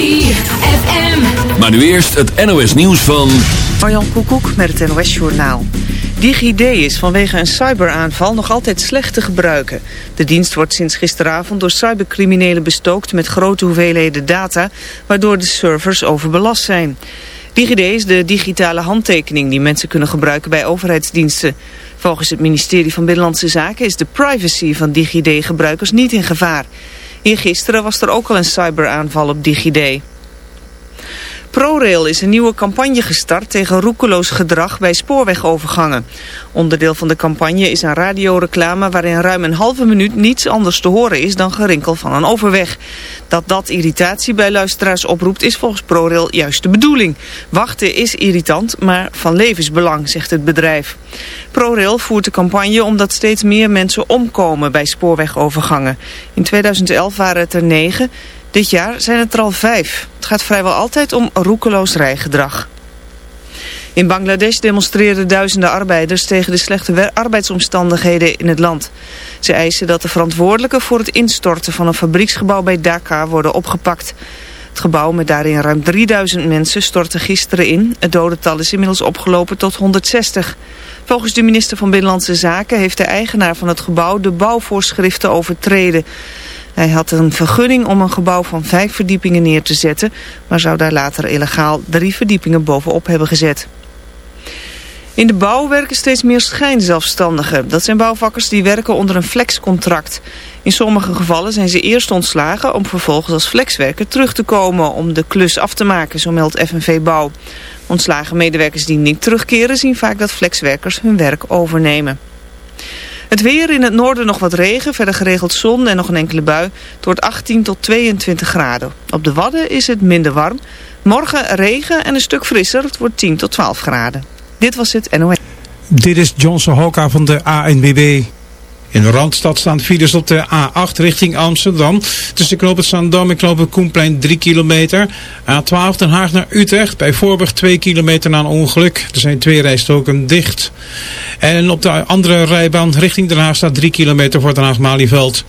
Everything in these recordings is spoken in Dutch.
ZFM. Maar nu eerst het NOS nieuws van... Marjan Koekoek met het NOS Journaal. DigiD is vanwege een cyberaanval nog altijd slecht te gebruiken. De dienst wordt sinds gisteravond door cybercriminelen bestookt met grote hoeveelheden data, waardoor de servers overbelast zijn. DigiD is de digitale handtekening die mensen kunnen gebruiken bij overheidsdiensten. Volgens het ministerie van Binnenlandse Zaken is de privacy van DigiD-gebruikers niet in gevaar. Eergisteren was er ook al een cyberaanval op DigiD. ProRail is een nieuwe campagne gestart tegen roekeloos gedrag bij spoorwegovergangen. Onderdeel van de campagne is een radioreclame waarin ruim een halve minuut niets anders te horen is dan gerinkel van een overweg. Dat dat irritatie bij luisteraars oproept is volgens ProRail juist de bedoeling. Wachten is irritant, maar van levensbelang, zegt het bedrijf. ProRail voert de campagne omdat steeds meer mensen omkomen bij spoorwegovergangen. In 2011 waren het er negen. Dit jaar zijn het er al vijf. Het gaat vrijwel altijd om roekeloos rijgedrag. In Bangladesh demonstreren duizenden arbeiders tegen de slechte arbeidsomstandigheden in het land. Ze eisen dat de verantwoordelijken voor het instorten van een fabrieksgebouw bij Dhaka worden opgepakt. Het gebouw met daarin ruim 3000 mensen stortte gisteren in. Het dodental is inmiddels opgelopen tot 160. Volgens de minister van Binnenlandse Zaken heeft de eigenaar van het gebouw de bouwvoorschriften overtreden. Hij had een vergunning om een gebouw van vijf verdiepingen neer te zetten, maar zou daar later illegaal drie verdiepingen bovenop hebben gezet. In de bouw werken steeds meer schijnzelfstandigen. Dat zijn bouwvakkers die werken onder een flexcontract. In sommige gevallen zijn ze eerst ontslagen om vervolgens als flexwerker terug te komen om de klus af te maken, zo meldt FNV Bouw. Ontslagen medewerkers die niet terugkeren zien vaak dat flexwerkers hun werk overnemen. Het weer in het noorden nog wat regen, verder geregeld zon en nog een enkele bui. Het wordt 18 tot 22 graden. Op de Wadden is het minder warm. Morgen regen en een stuk frisser. Het wordt 10 tot 12 graden. Dit was het NOS. Dit is Johnson Hoka van de ANBB. In de Randstad staan files op de A8 richting Amsterdam. Tussen knopen Zandam en knopen Koenplein 3 kilometer. A12 Den Haag naar Utrecht. Bij Voorburg 2 kilometer na een ongeluk. Er zijn twee rijstroken dicht. En op de andere rijbaan richting Den Haag staat 3 kilometer voor Den Haag-Malieveld.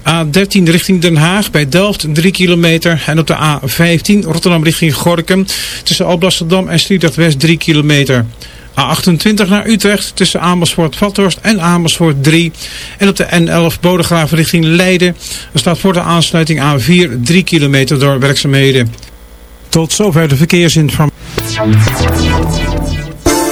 A13 richting Den Haag bij Delft 3 kilometer. En op de A15 Rotterdam richting Gorkum. Tussen Alblasserdam en Sliedrecht West 3 kilometer. A28 naar Utrecht tussen Amersfoort-Vathorst en Amersfoort 3. En op de N11 Bodegraven richting Leiden. Er staat voor de aansluiting A4 3 kilometer door werkzaamheden. Tot zover de verkeersinformatie.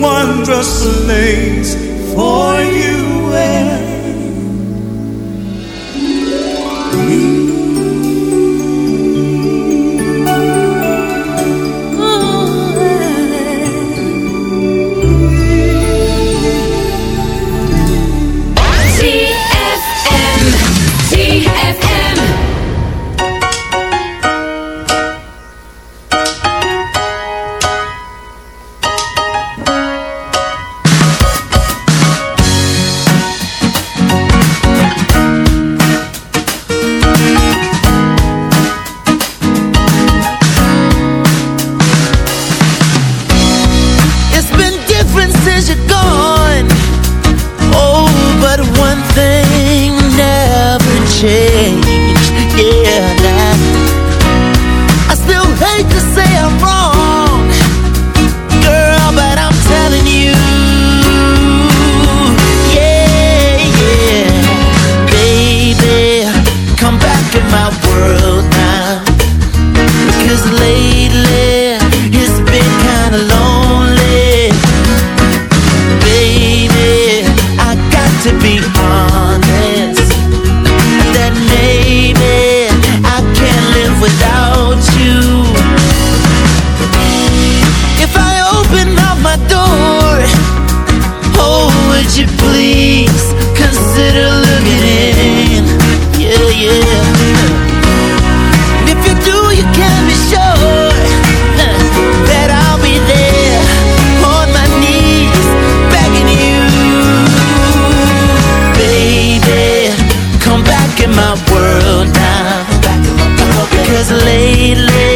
wondrous things for you and world now. Because lately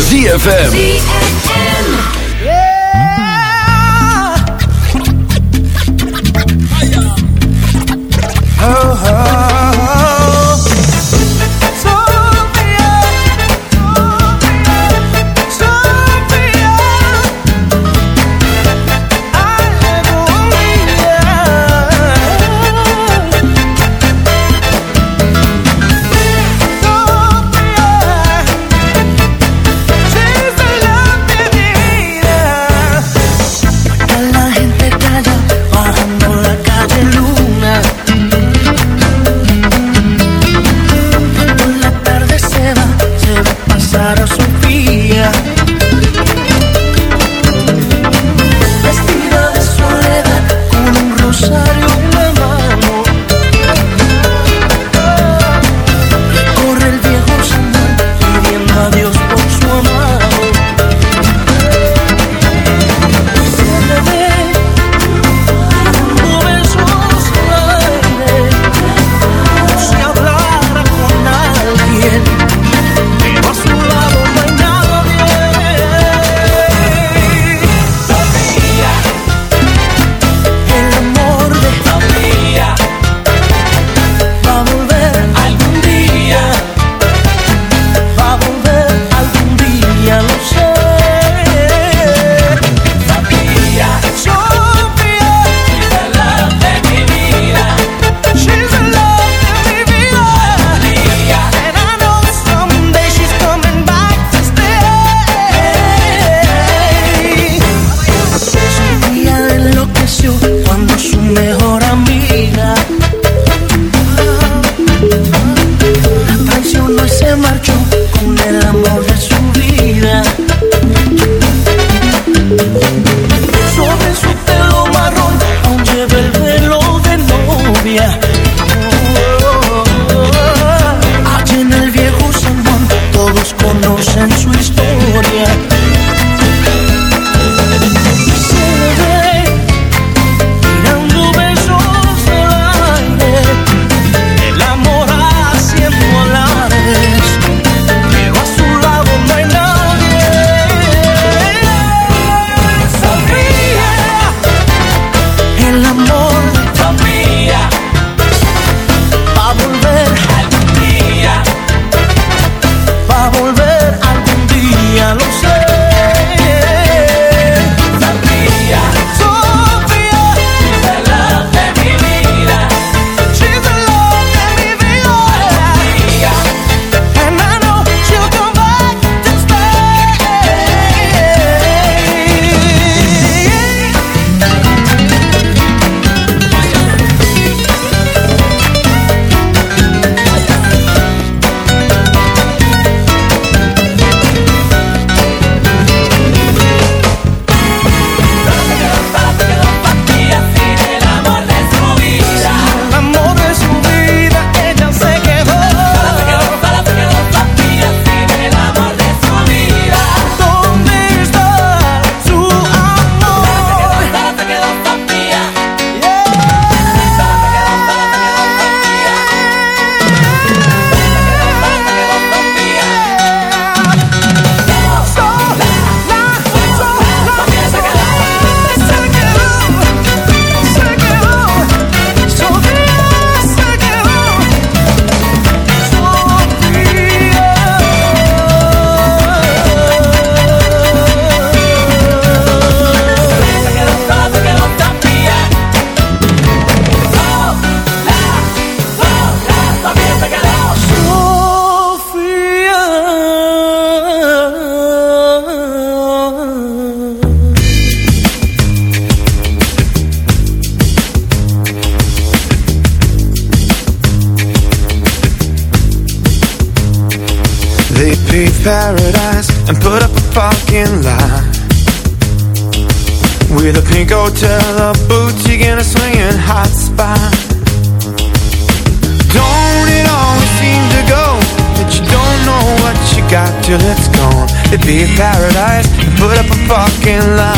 ZFM. paradise and put up a fucking lie With a pink hotel, a boutique and a swinging hot spot. Don't it always seem to go That you don't know what you got till it's gone? It'd be a paradise and put up a fucking lie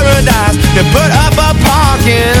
to put up a parking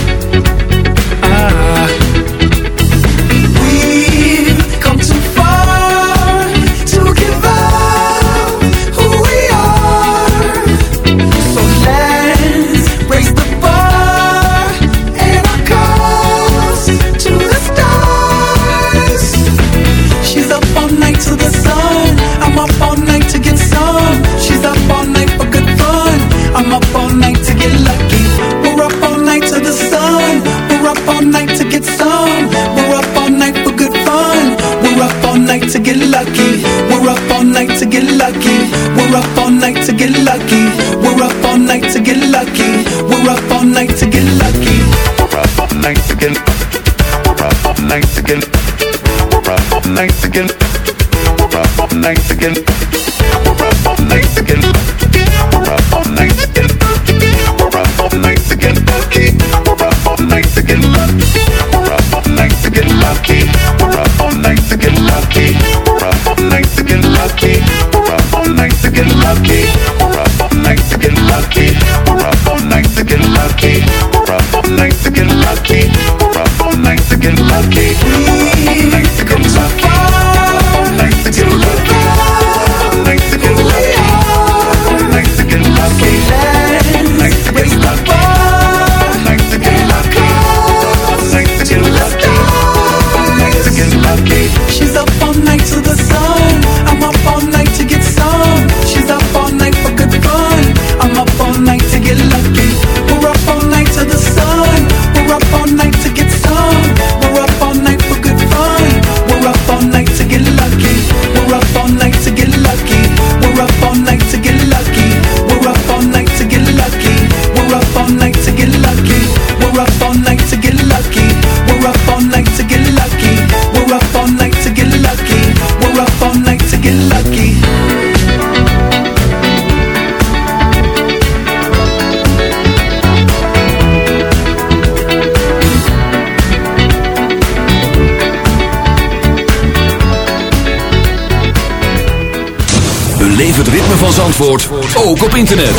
Zandvoort ook op internet.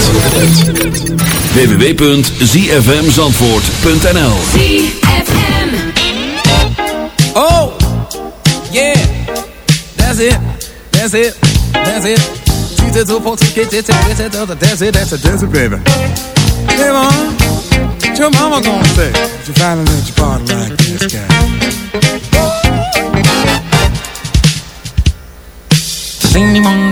www.zfmzandvoort.nl Oh, yeah, that's it, that's it, that's it. A super ticket, that's it, that's it, that's it, that's it, that's it, baby. Hey, mom, what your mama gonna say? If you finally let your body like this guy. Does anyone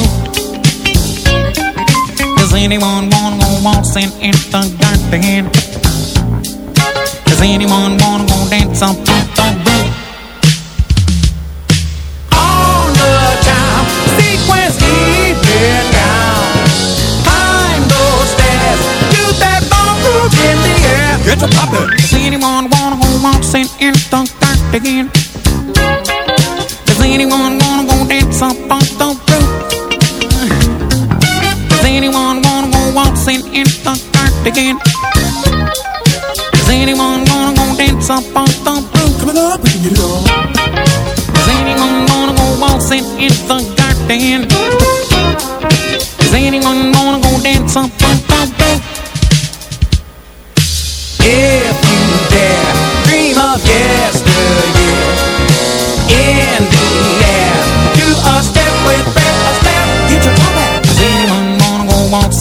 Does anyone wanna go waltzing in the garden? Does anyone wanna go dance up on the roof? On the time, sequence keep it down. Climb those stairs, do that ballroom in the air. Get to poppin'. Does anyone wanna go waltzing in the garden? In the garden? Does anyone wanna go dance up on the roof? Coming up, get it on.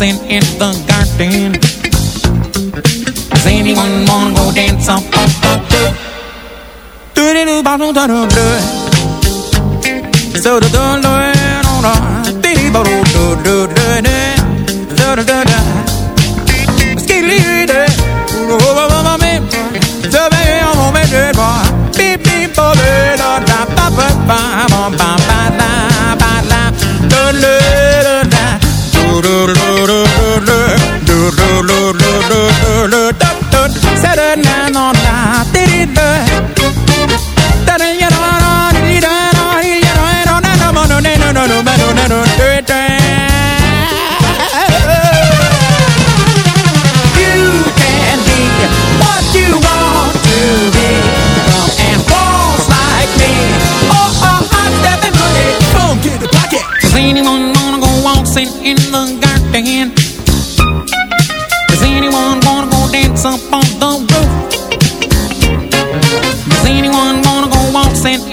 Waltzing in the garden? Does anyone wanna go dance up on the roof? Do-do-do-ba-do-do-do-do. So do do do do do dee ba do do do do do do do do do skidly do You can be what you want to be. And waltz like me. Hot. Come get the. Does anyone wanna go in the garden?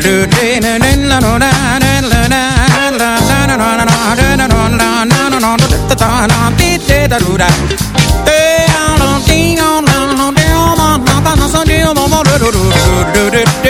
do do do do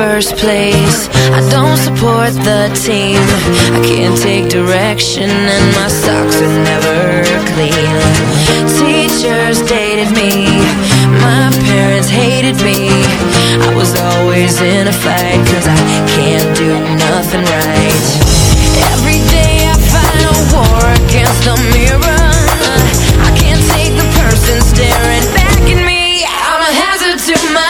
First place. I don't support the team. I can't take direction, and my socks are never clean. Teachers dated me. My parents hated me. I was always in a fight, cause I can't do nothing right. Every day I fight a war against the mirror. I can't take the person staring back at me. I'm a hazard to myself.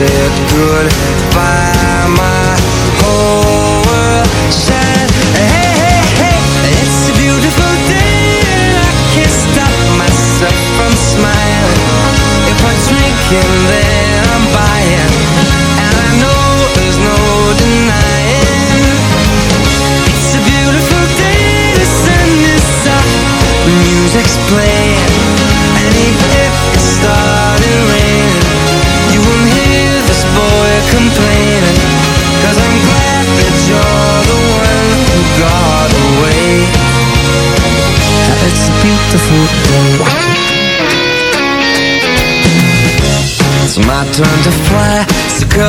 said goodbye.